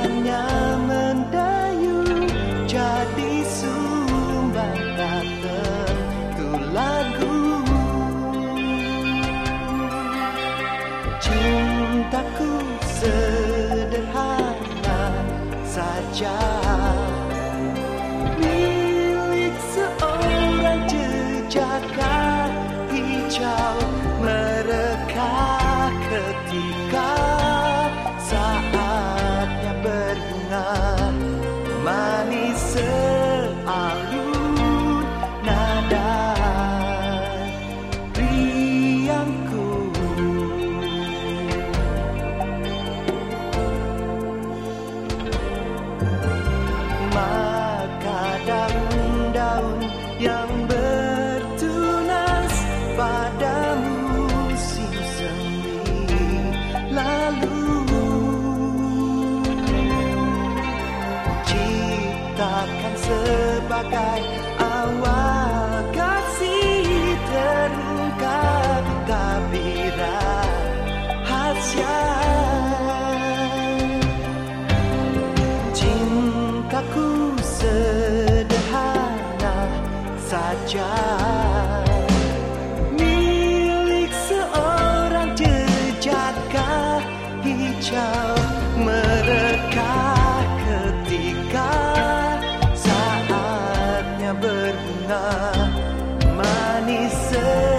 hanya mendayu jadi sumber tertentu lagu cintaku sederhana saja. sebagai awal kasih terungkap tabira hasia cintaku sederhana saja. milik seorang jenaka hijau me say